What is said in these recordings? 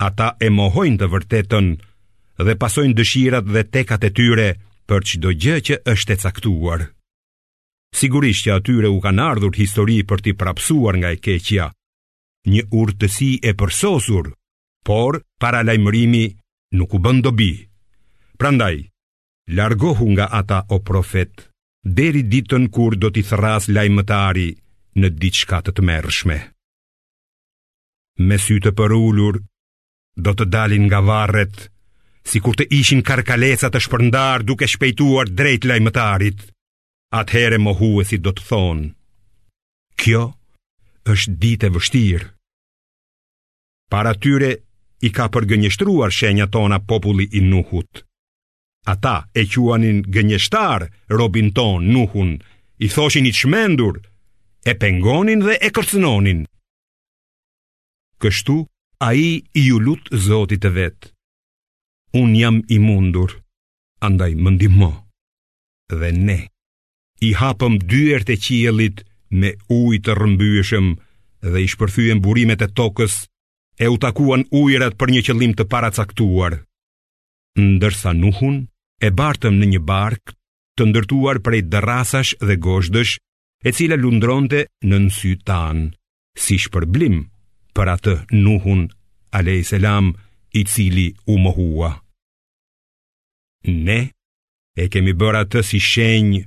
Ata e mohojnë të vërtetën dhe pasojnë dëshirat dhe tekat e tyre për çdo gjë që është e caktuar. Sigurisht që atyre u kanë ardhur histori për t'i prapsuar nga e keqja, një urtësi e përsosur, por paralajmërimi nuk u bën dobi. Prandaj, largohu nga ata o profet, deri ditën kur do t'i thërrasë lajmëtari në diçka të tmerrshme. me sy të përulur, do të dalin nga varret, sikur të ishin karkaleca të shpërndarë duke shpejtuar drejt lajmëtarit, atëherë mohuesit do të thonë, kjo është ditë e vështirë. Para tyre i ka përgënjeshtruar shenjat tona populli i Nuhut, Ata e quanin gënjeshtar robin tonë Nuhun, i thoshin i çmendur, e pengonin dhe e kërcënonin. Kështu ai iu lut Zotit të vet. Unë jam i mundur, andaj më ndihmo. Dhe ne i hapëm dyert e qiellit me ujë të rrëmbyeshëm dhe i shpërthyem burimet e tokës e u takuan ujërat për një qëllim të paracaktuar. ndërsa Nuhun e bartëm në një barkë të ndërtuar prej dërrasash dhe gozhdësh, e cila lundronte nën sytë tanë, si shpërblim për atë Nuhun alejhi selam i cili u mohua. Ne e kemi bërë atë si shenjë,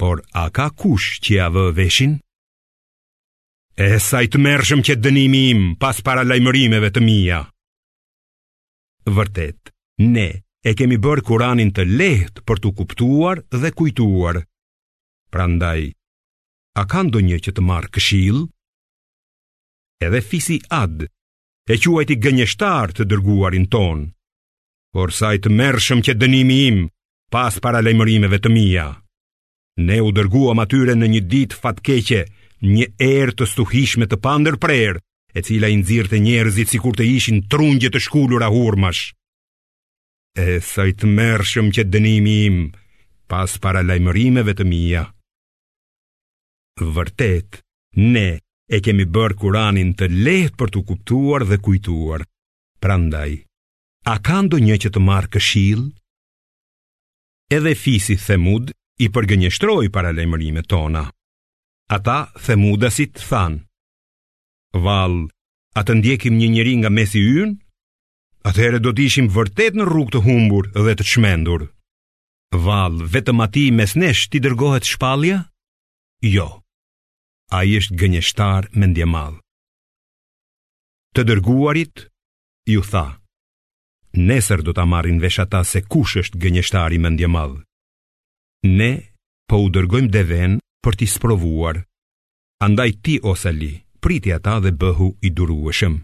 por a ka kush që ia vë veshin? E sa i tmerrshëm qe dënimi im pas paralajmërimeve të mia. Vërtet, ne e kemi bërë Kuranin të lehtë për t'u kuptuar dhe kujtuar. Prandaj, a ka ndonjë që të marrë këshillë? Edhe fisi Ad, e quajti gënjeshtar të dërguarin tonë, por sa i tmerrshëm qe dënimi im pas paralajmërimeve të mia. Ne u dërguam atyre në një ditë fatkeqe, një erë të stuhishme të pandërprerë, e cila i nxirrte njerëzit sikur të ishin trungje të shkulura hurmash. E sa i tmerrshëm qe dënimi im pas paralajmërimeve të mia. Vërtet, ne e kemi bërë Kuranin të lehtë për t'u kuptuar dhe kujtuar. Prandaj, a ka ndonjë që të marrë këshillë? edhe fisi Themud i përgënjeshtroi paralajmërimet tona. Ata Themudasit thanë: Vallë, a të ndjekim një njeri nga mesi ynë? Atëherë do të ishim vërtet në rrugë të humbur dhe të çmendur. Vallë, vetëm atij mes nesh t'i dërgohet shpallja? Jo. Ai është gënjeshtar mendjemadh. Të dërguarit iu tha: Nesër do ta marrin vesh ata se kush është gënjeshtari mendjemadh. Ne po u dërgojmë devenë për t'i sprovuar. Andaj ti o Salih, priti ata dhe bëhu i durueshëm.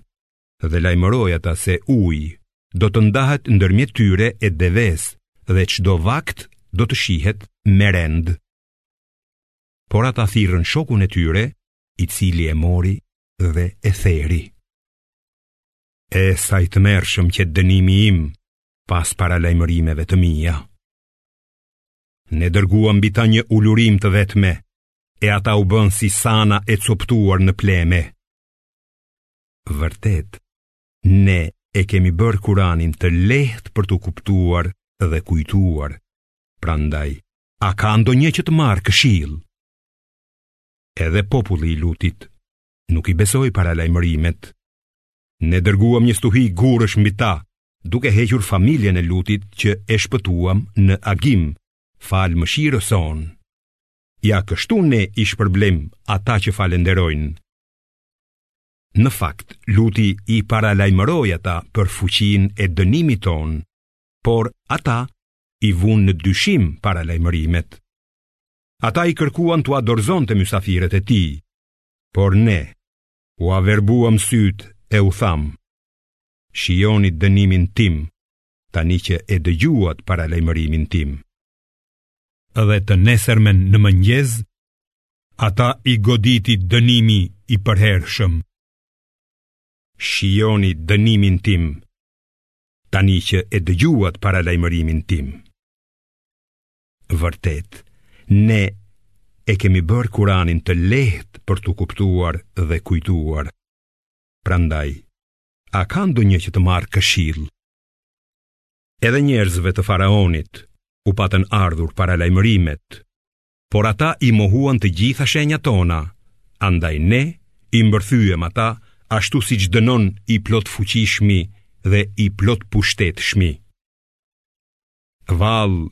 Dhe lajmëroji ata se uji do të ndahet ndërmjet tyre e devesë dhe çdo vakt do të shihet me rend. Por ata thirrën shokun e tyre, i cili e mori dhe e theri. E sa i tmerrshëm qe dënimi im pas paralajmërimeve të mia. Ne dërguam mbi ta një ulurim të vetme, e ata u bënë si sana e copëtuar në pleme. Vërtet, ne e kemi bërë Kuranin të lehtë për t'u kuptuar dhe kujtuar, prandaj, a ka ndonjë që të marrë këshilë? Edhe populli i Lutit, nuk i besoi paralajmërimet. Ne dërguam një stuhi gurësh mbi ta, duke hequr familjen e Lutit që e shpëtuam në agim, falë mëshirës sonë. Ja kështu ne i shpërblejmë ata që falënderojnë. Në fakt, Luti i paralajmëroi ata për fuqinë e dënimit tonë, por ata i vunë në dyshim paralajmërimet. Ata i kërkuan t'ua dorëzonte mysafirët e tij, Por ne, ua verbuam sytë e u thamë, shijoni dënimin tim, tani që e dëgjuat paralajmërimin tim. Dhe të nesërmen në mëngjes, ata i goditi dënimi i përhershëm. Shijoni dënimin tim, tani që e dëgjuat paralajmërimin tim. Vërtet, ne e kemi bërë Kuranin të lehtë për t'u kuptuar dhe kujtuar. Prandaj, a ka ndonjë që të marrë këshillë? Edhe njerëzve të faraonit u patën ardhur paralajmërimet, por ata i mohuan të gjitha shenjat tona, andaj ne i mbërthyem ata ashtu siç dënon i plotfuqishmi dhe i plotpushtetshmi. Vallë,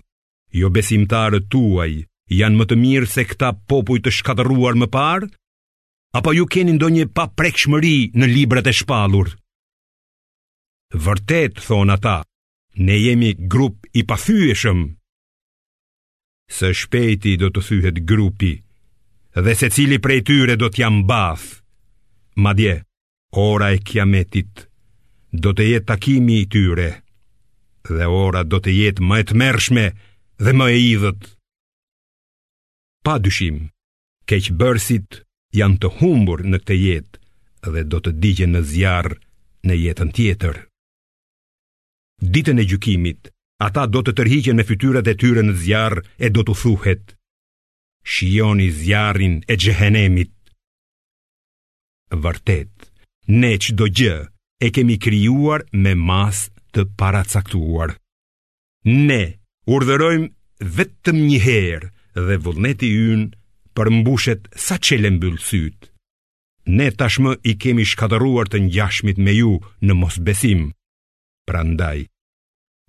jobesimtarët tuaj janë më të mirë se këta popuj të shkatërruar më parë? Apo ju keni ndonjë paprekshmëri në librat e shpallur? Vërtet, thonë ata, ne jemi grup i pathyeshëm. Së shpejti do të thyhet grupi dhe secili prej tyre do t'ia mbathë. Madje, ora e kiametit do të jetë takimi i tyre dhe ora do të jetë më e tmerrshme dhe më e hidhët. Pa dyshim, keqbërësit janë të humbur në këtë jetë dhe do të digjen në zjarr në jetën tjetër. Ditën e gjykimit, ata do të tërhiqen me fytyrat e tyre në zjarr e do t'u thuhet: Shijoni zjarrin e xhehenemit. Vërtet, ne çdo gjë e kemi krijuar me masë të paracaktuar. Ne urdhërojmë vetëm një herë dhe vullneti ynë përmbushet sa çel e mbyll sytë. Ne tashmë i kemi shkatërruar të ngjashmit me ju në mosbesim. Prandaj,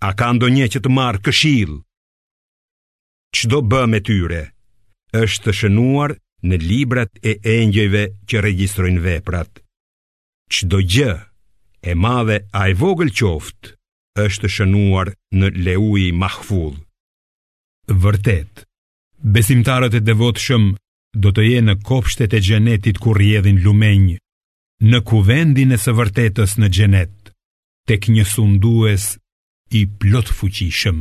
a ka ndonjë që të marrë këshillë? Çdo bëmë e tyre është të shënuar në librat e engjëjve që regjistrojnë veprat. Çdo gjë, e madhe a e vogël qoftë, është shënuar në Leuhi Mahfudh. Vërtet, besimtarët e devotshëm do të jenë në kopshtet e xhenetit ku rrjedhin lumenj, në kuvendin e së vërtetës në xhenet, tek një sundues i plotfuqishëm.